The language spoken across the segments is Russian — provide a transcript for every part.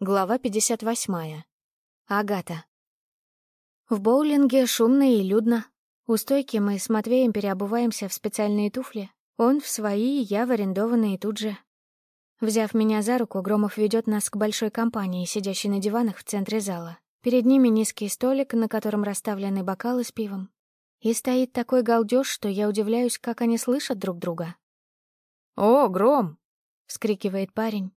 Глава 58. Агата. В боулинге шумно и людно. У стойки мы с Матвеем переобуваемся в специальные туфли. Он в свои, я в арендованные тут же. Взяв меня за руку, Громов ведет нас к большой компании, сидящей на диванах в центре зала. Перед ними низкий столик, на котором расставлены бокалы с пивом. И стоит такой галдеж, что я удивляюсь, как они слышат друг друга. «О, Гром!» — вскрикивает парень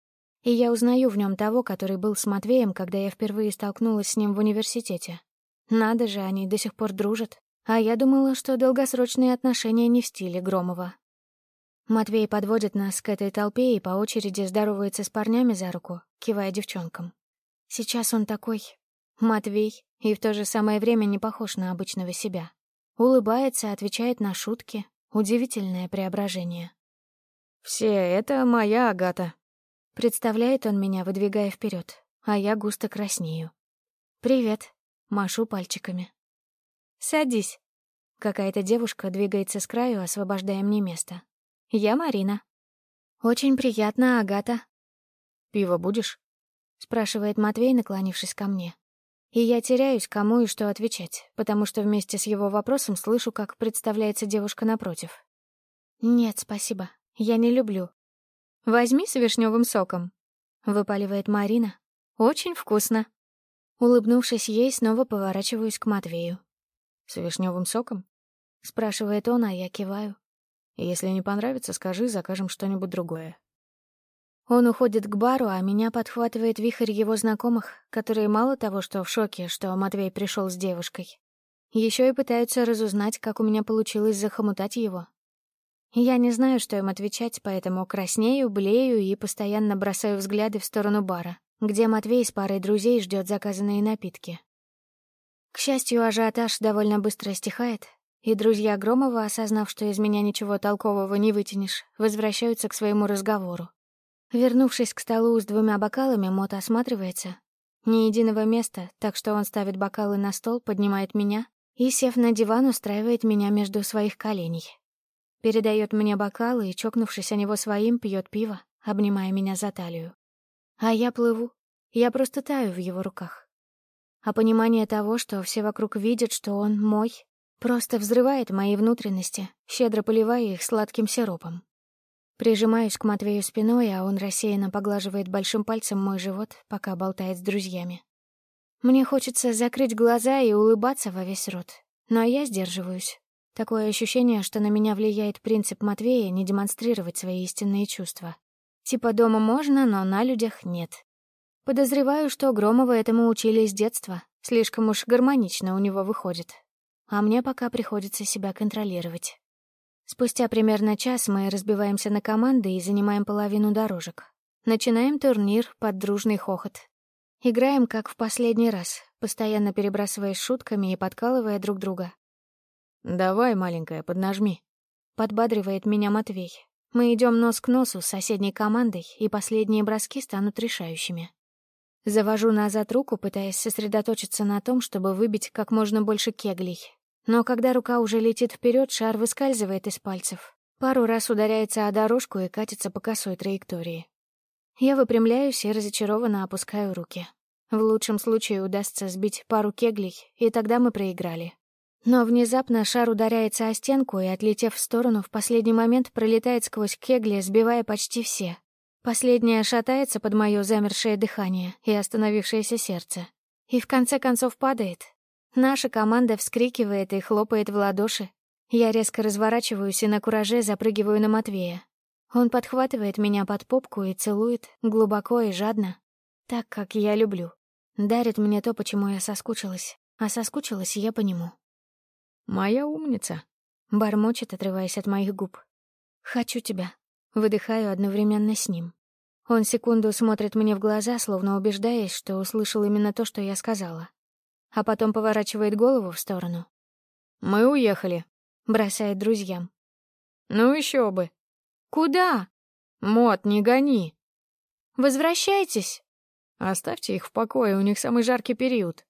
и я узнаю в нем того, который был с Матвеем, когда я впервые столкнулась с ним в университете. Надо же, они до сих пор дружат. А я думала, что долгосрочные отношения не в стиле Громова. Матвей подводит нас к этой толпе и по очереди здоровается с парнями за руку, кивая девчонкам. Сейчас он такой... Матвей, и в то же самое время не похож на обычного себя. Улыбается, отвечает на шутки. Удивительное преображение. «Все это моя Агата», Представляет он меня, выдвигая вперед, а я густо краснею. «Привет!» — машу пальчиками. «Садись!» Какая-то девушка двигается с краю, освобождая мне место. «Я Марина». «Очень приятно, Агата». «Пиво будешь?» — спрашивает Матвей, наклонившись ко мне. И я теряюсь, кому и что отвечать, потому что вместе с его вопросом слышу, как представляется девушка напротив. «Нет, спасибо. Я не люблю. «Возьми с вишневым соком», — выпаливает Марина. «Очень вкусно». Улыбнувшись ей, снова поворачиваюсь к Матвею. «С вишневым соком?» — спрашивает он, а я киваю. «Если не понравится, скажи, закажем что-нибудь другое». Он уходит к бару, а меня подхватывает вихрь его знакомых, которые мало того, что в шоке, что Матвей пришел с девушкой, еще и пытаются разузнать, как у меня получилось захомутать его, я не знаю, что им отвечать, поэтому краснею, блею и постоянно бросаю взгляды в сторону бара, где Матвей с парой друзей ждет заказанные напитки. К счастью, ажиотаж довольно быстро стихает, и друзья Громова, осознав, что из меня ничего толкового не вытянешь, возвращаются к своему разговору. Вернувшись к столу с двумя бокалами, Мот осматривается. Ни единого места, так что он ставит бокалы на стол, поднимает меня и, сев на диван, устраивает меня между своих коленей передает мне бокалы и, чокнувшись о него своим, пьет пиво, обнимая меня за талию. А я плыву. Я просто таю в его руках. А понимание того, что все вокруг видят, что он мой, просто взрывает мои внутренности, щедро поливая их сладким сиропом. Прижимаюсь к Матвею спиной, а он рассеянно поглаживает большим пальцем мой живот, пока болтает с друзьями. Мне хочется закрыть глаза и улыбаться во весь рот, но я сдерживаюсь. Такое ощущение, что на меня влияет принцип Матвея не демонстрировать свои истинные чувства. Типа дома можно, но на людях нет. Подозреваю, что Громова этому учили с детства. Слишком уж гармонично у него выходит. А мне пока приходится себя контролировать. Спустя примерно час мы разбиваемся на команды и занимаем половину дорожек. Начинаем турнир под дружный хохот. Играем как в последний раз, постоянно перебрасываясь шутками и подкалывая друг друга. «Давай, маленькая, поднажми». Подбадривает меня Матвей. Мы идем нос к носу с соседней командой, и последние броски станут решающими. Завожу назад руку, пытаясь сосредоточиться на том, чтобы выбить как можно больше кеглей. Но когда рука уже летит вперед, шар выскальзывает из пальцев. Пару раз ударяется о дорожку и катится по косой траектории. Я выпрямляюсь и разочарованно опускаю руки. В лучшем случае удастся сбить пару кеглей, и тогда мы проиграли. Но внезапно шар ударяется о стенку и, отлетев в сторону, в последний момент пролетает сквозь кегли, сбивая почти все. Последняя шатается под мое замершее дыхание и остановившееся сердце. И в конце концов падает. Наша команда вскрикивает и хлопает в ладоши. Я резко разворачиваюсь и на кураже запрыгиваю на Матвея. Он подхватывает меня под попку и целует, глубоко и жадно, так, как я люблю. Дарит мне то, почему я соскучилась. А соскучилась я по нему. Моя умница. Бормочет, отрываясь от моих губ. «Хочу тебя». Выдыхаю одновременно с ним. Он секунду смотрит мне в глаза, словно убеждаясь, что услышал именно то, что я сказала. А потом поворачивает голову в сторону. «Мы уехали», — бросает друзьям. «Ну еще бы». «Куда?» «Мот, не гони». «Возвращайтесь». «Оставьте их в покое, у них самый жаркий период».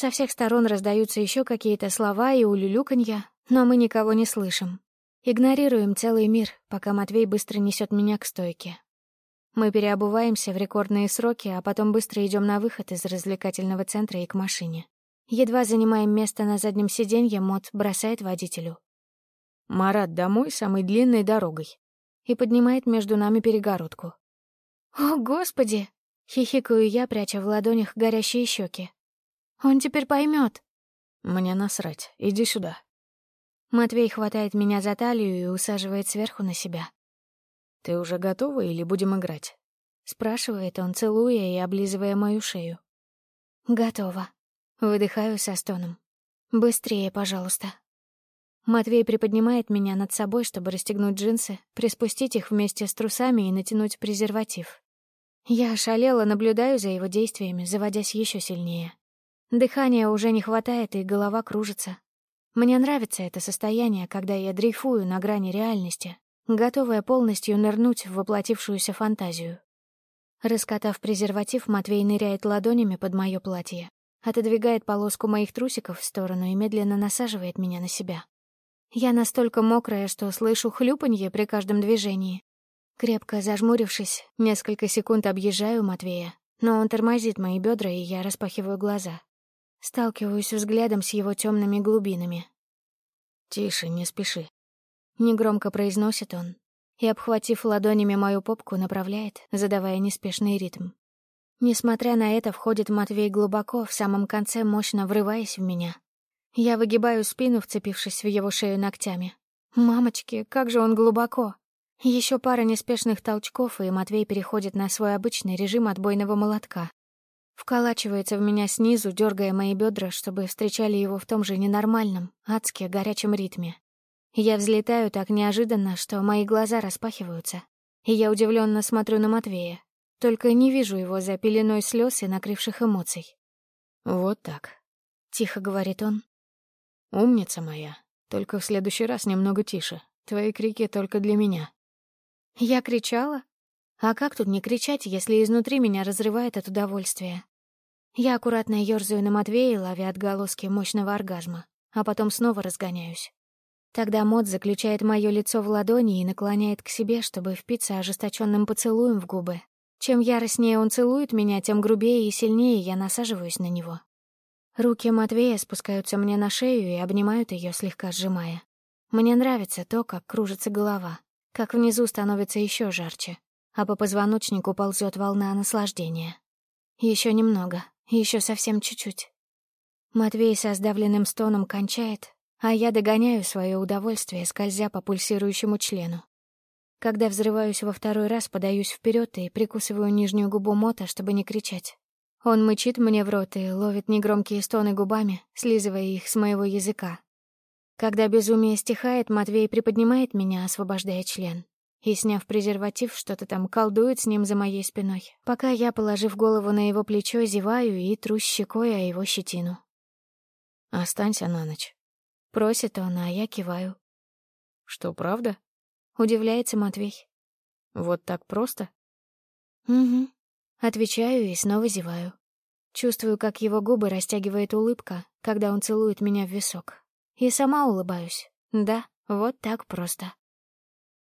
Со всех сторон раздаются еще какие-то слова и улюлюканья, но мы никого не слышим. Игнорируем целый мир, пока Матвей быстро несет меня к стойке. Мы переобуваемся в рекордные сроки, а потом быстро идем на выход из развлекательного центра и к машине. Едва занимаем место на заднем сиденье, Мот бросает водителю. «Марат, домой самой длинной дорогой» и поднимает между нами перегородку. «О, Господи!» — хихикаю я, пряча в ладонях горящие щеки. Он теперь поймет. Мне насрать. Иди сюда. Матвей хватает меня за талию и усаживает сверху на себя. «Ты уже готова или будем играть?» — спрашивает он, целуя и облизывая мою шею. «Готова». Выдыхаю со стоном. «Быстрее, пожалуйста». Матвей приподнимает меня над собой, чтобы расстегнуть джинсы, приспустить их вместе с трусами и натянуть презерватив. Я ошалела, наблюдаю за его действиями, заводясь еще сильнее. Дыхания уже не хватает, и голова кружится. Мне нравится это состояние, когда я дрейфую на грани реальности, готовая полностью нырнуть в воплотившуюся фантазию. Раскатав презерватив, Матвей ныряет ладонями под мое платье, отодвигает полоску моих трусиков в сторону и медленно насаживает меня на себя. Я настолько мокрая, что слышу хлюпанье при каждом движении. Крепко зажмурившись, несколько секунд объезжаю Матвея, но он тормозит мои бедра, и я распахиваю глаза. Сталкиваюсь взглядом с его темными глубинами. «Тише, не спеши», — негромко произносит он и, обхватив ладонями мою попку, направляет, задавая неспешный ритм. Несмотря на это, входит Матвей глубоко, в самом конце мощно врываясь в меня. Я выгибаю спину, вцепившись в его шею ногтями. «Мамочки, как же он глубоко!» Еще пара неспешных толчков, и Матвей переходит на свой обычный режим отбойного молотка вколачивается в меня снизу, дергая мои бедра, чтобы встречали его в том же ненормальном, адске, горячем ритме. Я взлетаю так неожиданно, что мои глаза распахиваются, и я удивленно смотрю на Матвея, только не вижу его за пеленой слез и накрывших эмоций. «Вот так», — тихо говорит он. «Умница моя, только в следующий раз немного тише. Твои крики только для меня». «Я кричала? А как тут не кричать, если изнутри меня разрывает от удовольствия?» Я аккуратно ёрзаю на Матвея, ловя отголоски мощного оргазма, а потом снова разгоняюсь. Тогда Мот заключает мое лицо в ладони и наклоняет к себе, чтобы впиться ожесточенным поцелуем в губы. Чем яростнее он целует меня, тем грубее и сильнее я насаживаюсь на него. Руки Матвея спускаются мне на шею и обнимают ее, слегка сжимая. Мне нравится то, как кружится голова, как внизу становится еще жарче, а по позвоночнику ползет волна наслаждения. Еще немного, еще совсем чуть-чуть. Матвей со сдавленным стоном кончает, а я догоняю свое удовольствие, скользя по пульсирующему члену. Когда взрываюсь во второй раз, подаюсь вперед и прикусываю нижнюю губу Мота, чтобы не кричать. Он мычит мне в рот и ловит негромкие стоны губами, слизывая их с моего языка. Когда безумие стихает, Матвей приподнимает меня, освобождая член и, сняв презерватив, что-то там колдует с ним за моей спиной, пока я, положив голову на его плечо, зеваю и тру щекой о его щетину. «Останься на ночь», — просит он, а я киваю. «Что, правда?» — удивляется Матвей. «Вот так просто?» «Угу», — отвечаю и снова зеваю. Чувствую, как его губы растягивает улыбка, когда он целует меня в висок. И сама улыбаюсь. Да, вот так просто.